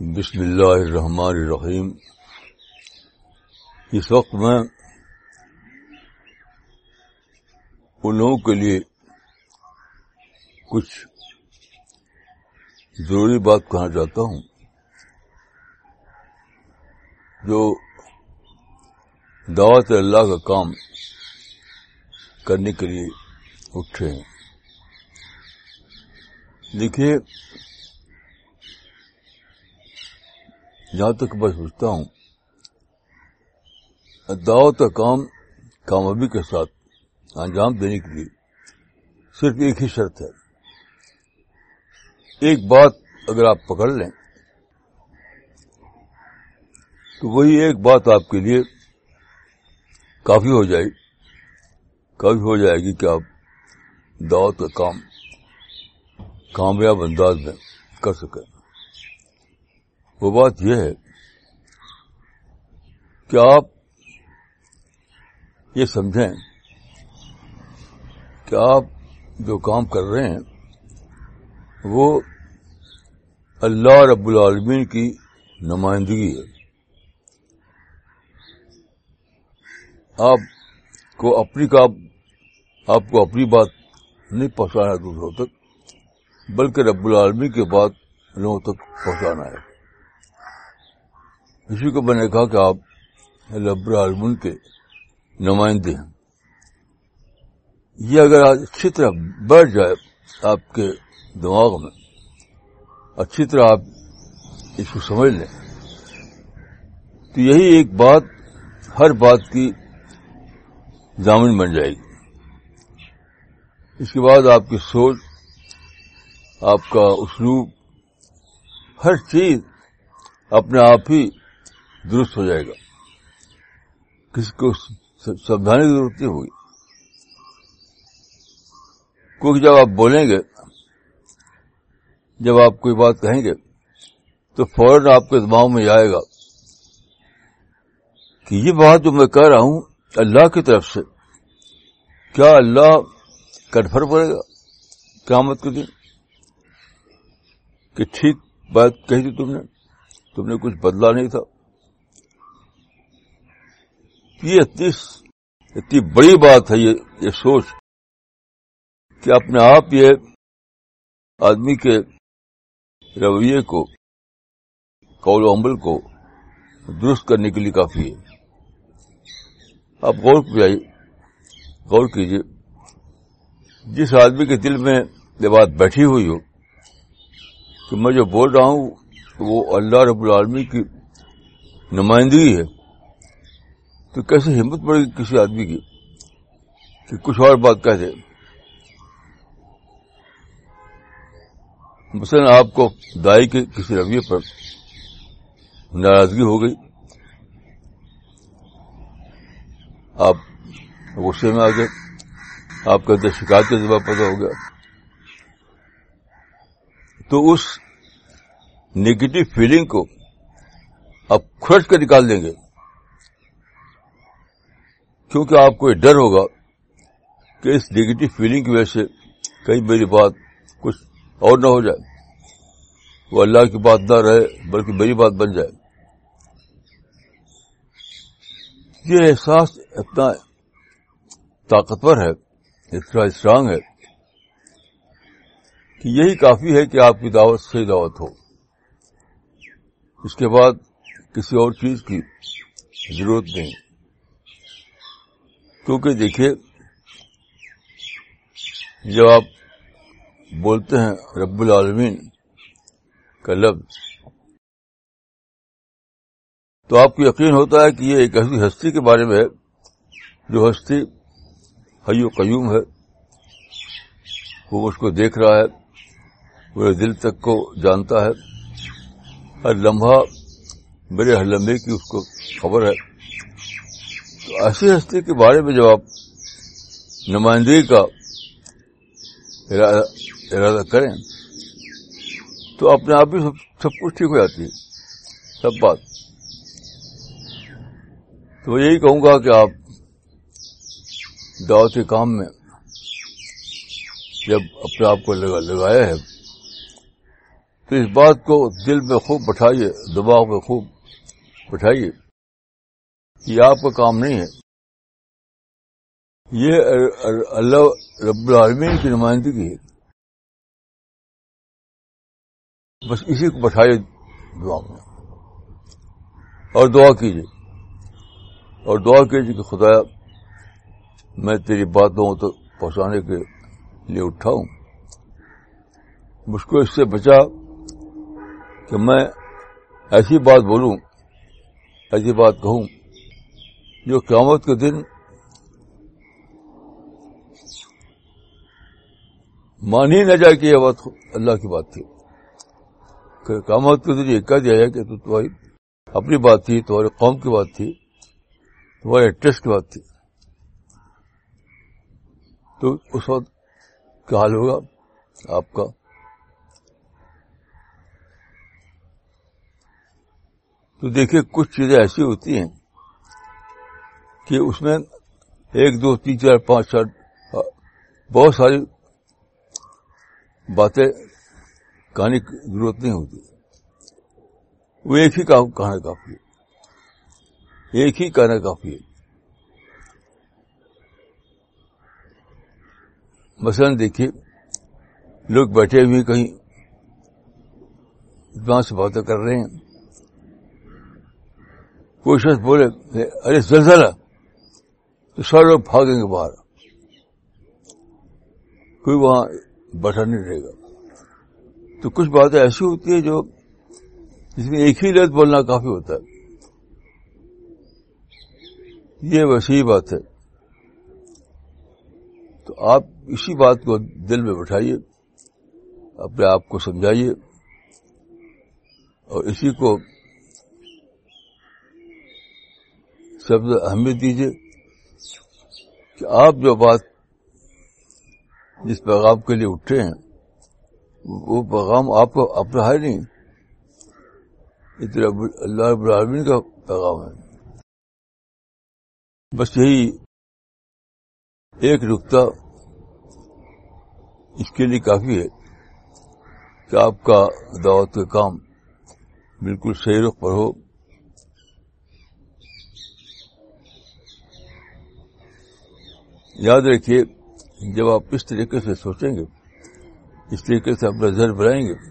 بسم اللہ الرحمن الرحیم۔ اس وقت میں ان لوگوں کے لیے کچھ ضروری بات کہنا چاہتا ہوں۔ جو دعوت اللہ کا کام کرنے کے لیے اٹھے ہیں۔ دیکھیے جہاں تک میں سوچتا ہوں، دعوت کا کام کامیابی کے ساتھ انجام دینے کے لیے صرف ایک ہی شرط ہے۔ ایک بات اگر آپ پکڑ لیں، تو وہی ایک بات آپ کے لیے کافی ہو جائے، کافی ہو جائے گی کہ آپ دعوت کا کام کامیاب انداز میں کر سکیں۔ وہ بات یہ ہے کہ آپ یہ سمجھیں کہ آپ جو کام کر رہے ہیں، وہ اللہ رب العالمین کی نمائندگی ہے۔ آپ کو اپنی کا آپ کو اپنی بات نہیں پہنچانا دوسروں تک، بلکہ رب العالمین کی بات لوگوں تک پہنچانا ہے۔ اسی کو میں نے کہا کہ آپ رب العالمین کے نمائندے ہیں۔ یہ اگر اچھی طرح بیٹھ جائے آپ کے دماغ میں، اچھی طرح آپ اس کو سمجھ لیں، تو یہی ایک بات، ہر بات کی ضامن بن جائے گی۔ اس کے بعد آپ کی سوچ، آپ کا اسلوب، ہر چیز اپنے آپ ہی درست ہو جائے گا۔ کسی کو سمجھانے کی ضرورت نہیں ہوگی۔ کیونکہ جب آپ بولیں گے، جب آپ کوئی بات کہیں گے، تو فوراً آپ کے دماغ میں آئے گا کہ یہ بات جو میں کہہ رہا ہوں، اللہ کی طرف سے، کیا اللہ کنفر پڑے گا قیامت کے دن؟ کہ ٹھیک بات کہی تھی تم نے تم نے کچھ بدلا نہیں تھا۔ یہ اتنی اتنی بڑی بات ہے یہ یہ سوچ کہ اپنے آپ یہ آدمی کے رویے کو، قول و عمل کو درست کرنے کے لیے کافی ہے۔ آپ غور آئیے غور کیجیے، جس آدمی کے دل میں یہ بات بیٹھی ہوئی ہو کہ میں جو بول رہا ہوں، وہ اللہ رب العالمی کی نمائندگی ہے۔ تو کیسے ہمت پڑے گی کسی آدمی کی کہ کچھ اور بات کہہ دے؟ مثلا آپ کو دائی کے کسی رویے پر ناراضگی ہو گئی، آپ غصے میں آ گئے، آپ کے اندر شکایت کا جذبہ پیدا ہو گیا، تو اس نگیٹو فیلنگ کو آپ کھرچ کر نکال دیں گے۔ کیونکہ آپ کو یہ ڈر ہوگا کہ اس نگیٹو فیلنگ کی وجہ سے کہیں میری بات کچھ اور نہ ہو جائے، وہ اللہ کی بات نہ رہے بلکہ میری بات بن جائے۔ یہ احساس اتنا طاقتور ہے، اتنا اسٹرانگ ہے کہ یہی کافی ہے کہ آپ کی دعوت صحیح دعوت ہو۔ اس کے بعد کسی اور چیز کی ضرورت نہیں۔ کیونکہ دیکھیے، جب آپ بولتے ہیں رب العالمین کا لفظ، تو آپ کو یقین ہوتا ہے کہ یہ ایک ایسی ہستی کے بارے میں ہے، جو ہستی حی و قیوم ہے، وہ اس کو دیکھ رہا ہے میرے دل تک کو جانتا ہے ہر لمحہ میرے ہر لمحے کی اس کو خبر ہے۔ ایسی ہستی کے بارے میں جب آپ نمائندگی کا ارادہ کریں، تو اپنے آپ ہی سب کچھ ٹھیک ہو جاتی ہے۔ سب بات۔ تو یہی کہوں گا کہ آپ دعوت کے کام میں جب اپنے آپ کو لگایا ہے، تو اس بات کو دل میں خوب بٹھائیے، دماغ میں خوب بٹھائیے۔ یہ آپ کا کام نہیں ہے۔ یہ اللہ رب العالمین کی نمائندگی ہے۔ بس اسی کو بٹھائیے دعا میں۔ اور دعا کیجیے۔ اور دعا کیجیے کہ خدا میں تیری باتوں تک پہنچانے کے لیے اٹھا ہوں۔ مجھ کو اس سے بچا کہ میں ایسی بات بولوں، ایسی بات کہوں جو قیامت کے دن مان ہی نہ جائے کہ یہ بات اللہ کی بات تھی۔ قیامت کے دن یہ کہہ دیا جائے کہ تو تمہاری اپنی بات تھی، تمہاری قوم کی بات تھی، تمہارے ٹیسٹ کی بات تھی۔ تو اس وقت کیا حال ہوگا؟ آپ کا؟ تو دیکھیے، کچھ چیزیں ایسی ہوتی ہیں کہ اس میں ایک دو تین چار پانچ سات بہت ساری باتیں کہانی کی ضرورت نہیں ہوتی۔ وہ ایک ہی کہنا کافی ہے ایک ہی کہنا کافی۔ ہے مثلاً دیکھیے، لوگ بیٹھے ہوئے کہیں سے باتیں کر رہے ہیں۔ کوئی شخص بولے، ارے زلزلہ! تو سارے لوگ بھاگیں گے باہر۔ کوئی وہاں بیٹھا نہیں رہے گا۔ تو کچھ باتیں ایسی ہوتی ہیں جو جس میں ایک ہی لفظ بولنا کافی ہوتا ہے۔ یہ ویسی بات ہے۔ تو آپ اسی بات کو دل میں بٹھائیے، اپنے آپ کو سمجھائیے اور اسی کو سب سے اہمیت دیجیے۔ کہ آپ جو بات جس پیغام کے لیے اٹھے ہیں، وہ پیغام آپ کو اپنا ہے نہیں اللہ رب العالمین کا پیغام ہے۔ بس یہی ایک نقطہ اس کے لیے کافی ہے کہ آپ کا دعوت کا کام بالکل صحیح رخ پر ہو یاد رکھیے، جب آپ اس طریقے سے سوچیں گے، اس طریقے سے اپنا ذہن بنائیں گے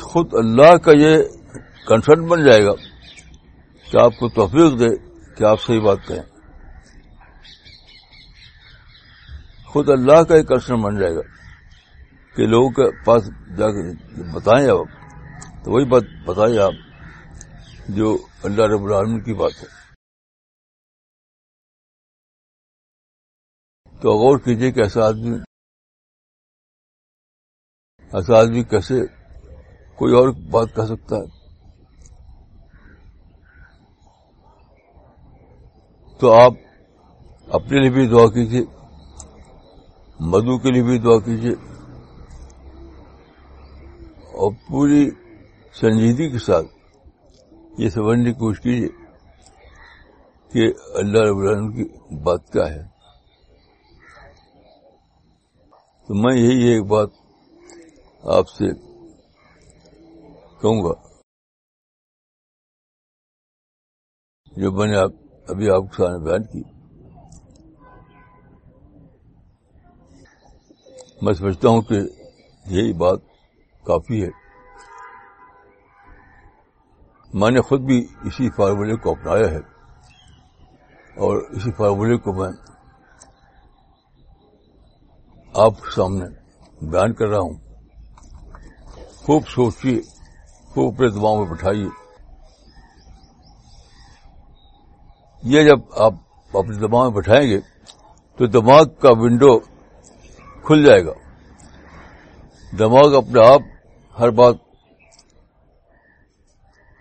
خود اللہ کا یہ کنسرن بن جائے گا کہ آپ کو توفیق دے کہ آپ صحیح بات کہیں۔ خود اللہ کا ایک کنسرن بن جائے گا کہ لوگوں کے پاس جا کے بتائیں آپ۔ تو وہی بات بتائیں آپ، جو اللہ رب العالمین کی بات ہے۔ تو غور کیجیے کہ ایسا آدمی ایسا آدمی کیسے کوئی اور بات کہہ سکتا ہے؟ تو آپ اپنے لیے بھی دعا کیجیے مدو کے لیے بھی دعا کیجیے اور پوری سنجیدگی کے ساتھ یہ سمجھنے کی کوشش کیجیے کہ اللہ رب العالمین کی بات کیا ہے۔ تو میں یہی ایک بات آپ سے کہوں گا۔ جو میں نے ابھی آپ کے سامنے بیان کی۔ میں سمجھتا ہوں کہ یہی بات کافی ہے۔ میں نے خود بھی اسی فارمولے کو اپنایا ہے اور اسی فارمولے کو میں آپ کے سامنے بیان کر رہا ہوں۔ خوب سوچیے خوب اپنے دماغ میں بٹھائیے یہ جب آپ اپنے دماغ میں بٹھائیں گے تو دماغ کا ونڈو کھل جائے گا۔ دماغ اپنے آپ ہر بات،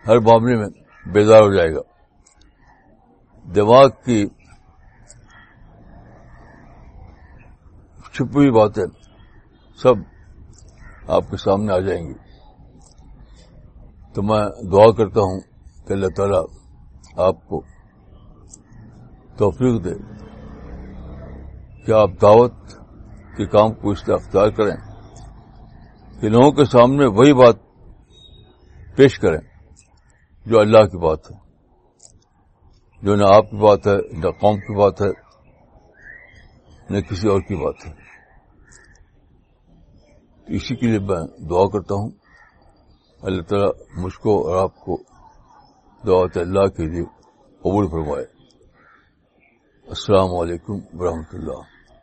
ہر معاملے میں بیدار ہو جائے گا۔ دماغ کی چھپی ہوئی باتیں سب آپ کے سامنے آ جائیں گی۔ تو میں دعا کرتا ہوں کہ اللہ تعالیٰ آپ کو توفیق دے کہ آپ دعوت کے کام کو اس سے اختیار کریں کہ لوگوں کے سامنے وہی بات پیش کریں جو اللہ کی بات ہے، جو نہ آپ کی بات ہے، نہ قوم کی بات ہے۔ نہ کسی اور کی بات ہے۔ اسی کے لیے میں دعا کرتا ہوں۔ اللہ تعالیٰ مجھ کو اور آپ کو دعوت اللہ کے لیے قبول فرمائے۔ السلام علیکم ورحمۃ اللہ۔